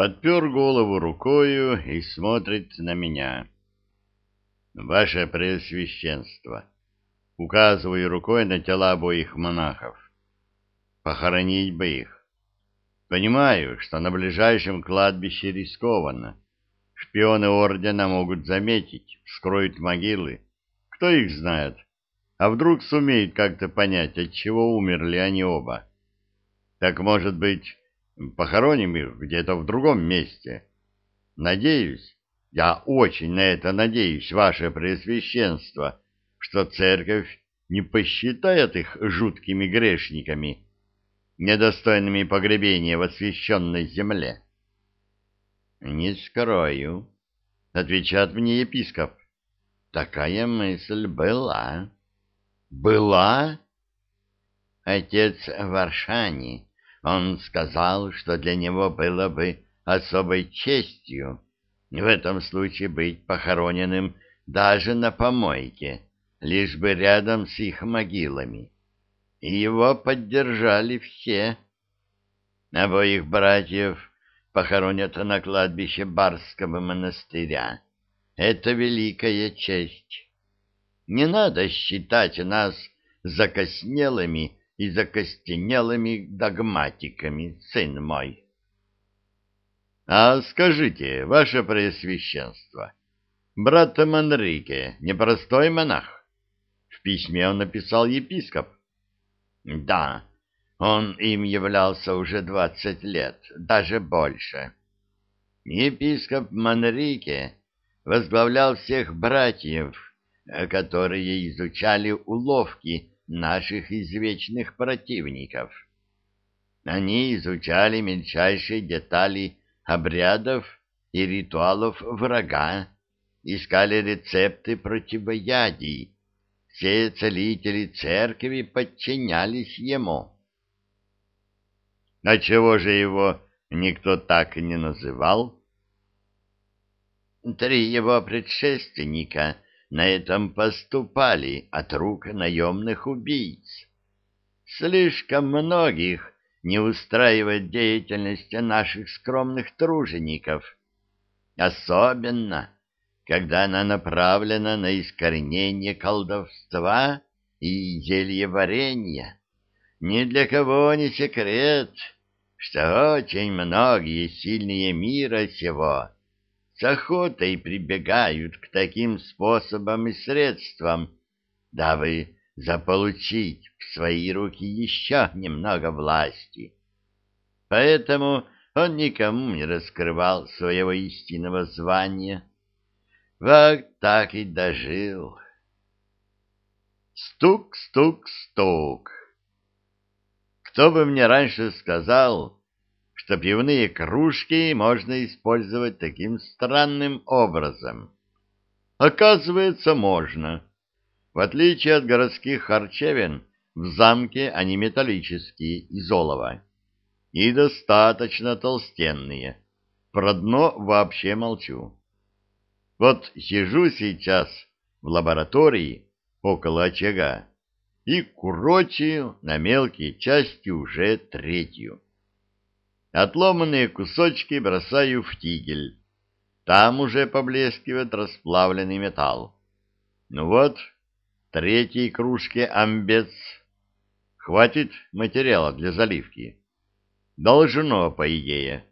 подпер голову рукою и смотрит на меня. «Ваше Преосвященство!» Указываю рукой на тела обоих монахов. «Похоронить бы их. Понимаю, что на ближайшем кладбище рискованно. Шпионы ордена могут заметить, вскроют могилы. Кто их знает? А вдруг сумеет как-то понять, от чего умерли они оба? Так, может быть, Похороним их где-то в другом месте. Надеюсь, я очень на это надеюсь, ваше Преосвященство, что церковь не посчитает их жуткими грешниками, недостойными погребения в освященной земле. — Не скрою, — отвечает мне епископ. — Такая мысль была. — Была? — Отец Варшани он сказал, что для него было бы особой честью в этом случае быть похороненным даже на помойке, лишь бы рядом с их могилами. И его поддержали все. Обоих братьев похоронят на кладбище Барского монастыря. Это великая честь. Не надо считать нас закоснелыми и закостенелыми догматиками, сын мой. — А скажите, ваше преосвященство, брат Манрике непростой монах? В письме он написал епископ. — Да, он им являлся уже двадцать лет, даже больше. Епископ Манрике возглавлял всех братьев, которые изучали уловки наших извечных противников. Они изучали мельчайшие детали обрядов и ритуалов врага, искали рецепты противоядий. Все целители церкви подчинялись ему. А чего же его никто так и не называл? Три его предшественника — на этом поступали от рук наемных убийц. Слишком многих не устраивает деятельность наших скромных тружеников, особенно когда она направлена на искоренение колдовства и зельеварения. Ни для кого не секрет, что очень многие сильные мира сего с охотой прибегают к таким способам и средствам, дабы заполучить в свои руки еще немного власти. Поэтому он никому не раскрывал своего истинного звания. Вот так и дожил. Стук, стук, стук. Кто бы мне раньше сказал, что пивные кружки можно использовать таким странным образом. Оказывается, можно. В отличие от городских харчевин, в замке они металлические, из олова. И достаточно толстенные. Про дно вообще молчу. Вот сижу сейчас в лаборатории около очага и курочию на мелкие части уже третью. Отломанные кусочки бросаю в тигель. Там уже поблескивает расплавленный металл. Ну вот, третьей кружке амбец. Хватит материала для заливки. Должно, по идее.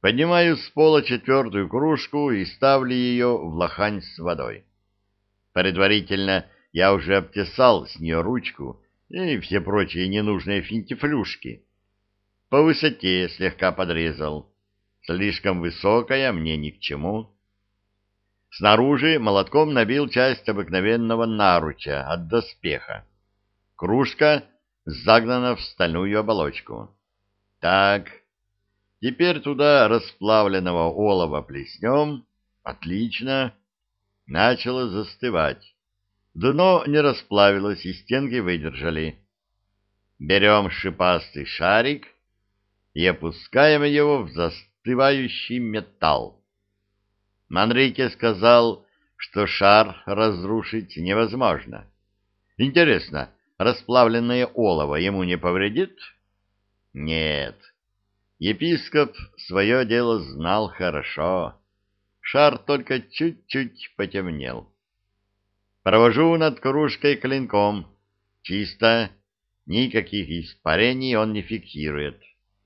Поднимаю с пола четвертую кружку и ставлю ее в лохань с водой. Предварительно я уже обтесал с нее ручку и все прочие ненужные финтифлюшки. По высоте слегка подрезал. Слишком высокая, мне ни к чему. Снаружи молотком набил часть обыкновенного наруча от доспеха. Кружка загнана в стальную оболочку. Так, теперь туда расплавленного олова плеснем. Отлично. Начало застывать. Дно не расплавилось, и стенки выдержали. Берем шипастый шарик — и опускаем его в застывающий металл. Манрике сказал, что шар разрушить невозможно. Интересно, расплавленное олово ему не повредит? Нет. Епископ свое дело знал хорошо. Шар только чуть-чуть потемнел. Провожу над кружкой клинком. Чисто. Никаких испарений он не фиксирует.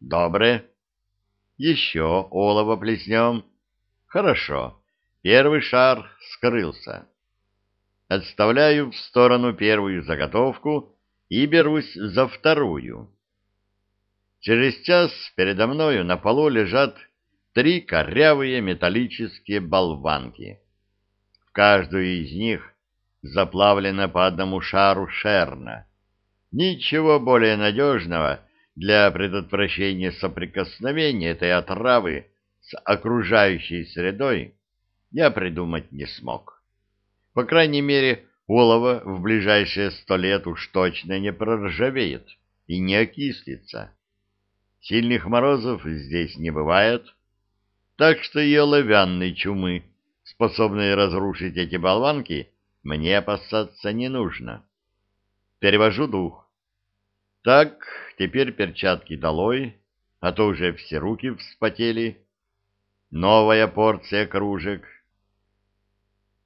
Добре. Еще олово плеснем. Хорошо. Первый шар скрылся. Отставляю в сторону первую заготовку и берусь за вторую. Через час передо мною на полу лежат три корявые металлические болванки. В каждую из них заплавлено по одному шару шерна. Ничего более надежного для предотвращения соприкосновения этой отравы с окружающей средой я придумать не смог. По крайней мере, олово в ближайшие сто лет уж точно не проржавеет и не окислится. Сильных морозов здесь не бывает, так что и оловянной чумы, способной разрушить эти болванки, мне опасаться не нужно. Перевожу дух. Так, теперь перчатки долой, а то уже все руки вспотели. Новая порция кружек.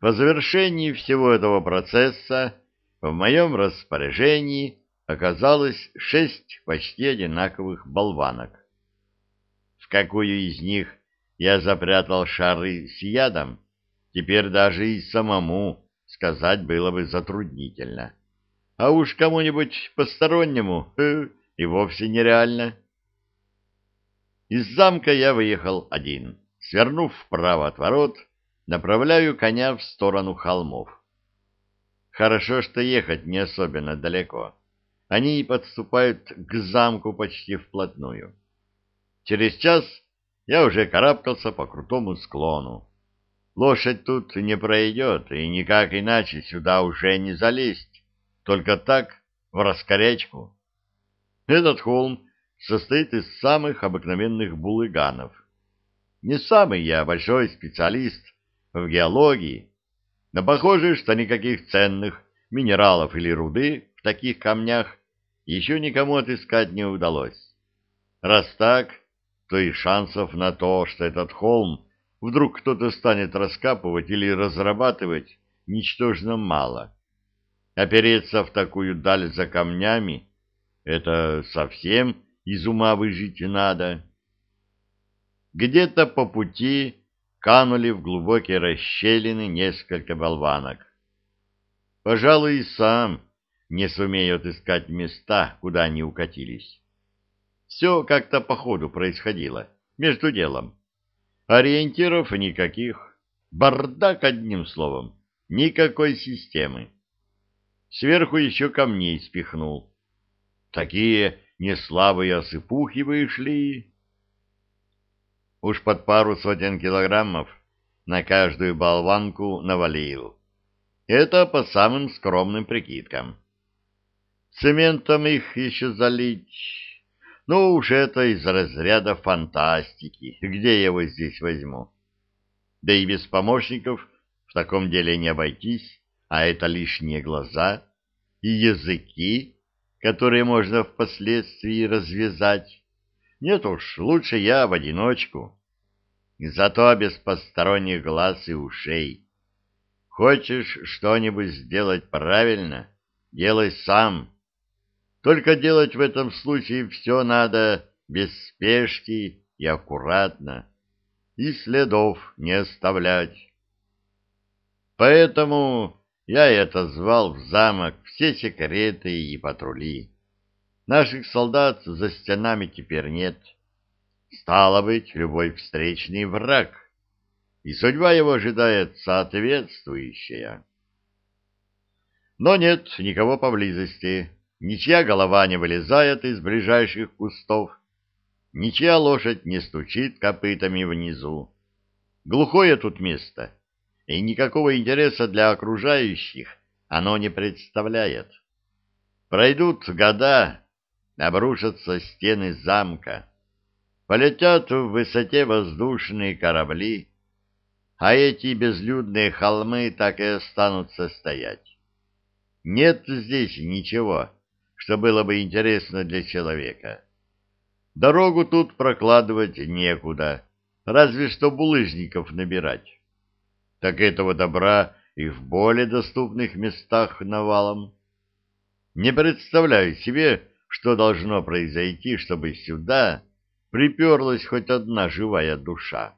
По завершении всего этого процесса в моем распоряжении оказалось шесть почти одинаковых болванок. В какую из них я запрятал шары с ядом, теперь даже и самому сказать было бы затруднительно. А уж кому-нибудь постороннему э, и вовсе нереально. Из замка я выехал один. Свернув вправо от ворот, направляю коня в сторону холмов. Хорошо, что ехать не особенно далеко. Они подступают к замку почти вплотную. Через час я уже карабкался по крутому склону. Лошадь тут не пройдет, и никак иначе сюда уже не залезть, только так, в раскорячку. Этот холм состоит из самых обыкновенных булыганов. Не самый я большой специалист в геологии, но похоже, что никаких ценных минералов или руды в таких камнях еще никому отыскать не удалось. Раз так, то и шансов на то, что этот холм вдруг кто-то станет раскапывать или разрабатывать, ничтожно мало. Опереться в такую даль за камнями — это совсем из ума выжить надо. Где-то по пути канули в глубокие расщелины несколько болванок. Пожалуй, и сам не сумею отыскать места, куда они укатились. Все как-то по ходу происходило, между делом. Ориентиров никаких, бардак одним словом, никакой системы. Сверху еще камней спихнул. Такие неслабые осыпухи вышли. Уж под пару сотен килограммов на каждую болванку навалил. Это по самым скромным прикидкам. Цементом их еще залить ну уж это из разряда фантастики. Где я его здесь возьму? Да и без помощников в таком деле не обойтись, а это лишние глаза и языки, которые можно впоследствии развязать. Нет уж, лучше я в одиночку. Зато без посторонних глаз и ушей. Хочешь что-нибудь сделать правильно, делай сам. Только делать в этом случае все надо без спешки и аккуратно, и следов не оставлять. Поэтому я и отозвал в замок все секреты и патрули. Наших солдат за стенами теперь нет. Стало быть, любой встречный враг, и судьба его ожидает соответствующая. Но нет никого поблизости, Ничья голова не вылезает из ближайших кустов, ничья лошадь не стучит копытами внизу. Глухое тут место, и никакого интереса для окружающих оно не представляет. Пройдут года, обрушатся стены замка, полетят в высоте воздушные корабли, а эти безлюдные холмы так и останутся стоять. Нет здесь ничего, что было бы интересно для человека. Дорогу тут прокладывать некуда, разве что булыжников набирать. Так этого добра и в более доступных местах навалом. Не представляю себе, что должно произойти, чтобы сюда приперлась хоть одна живая душа.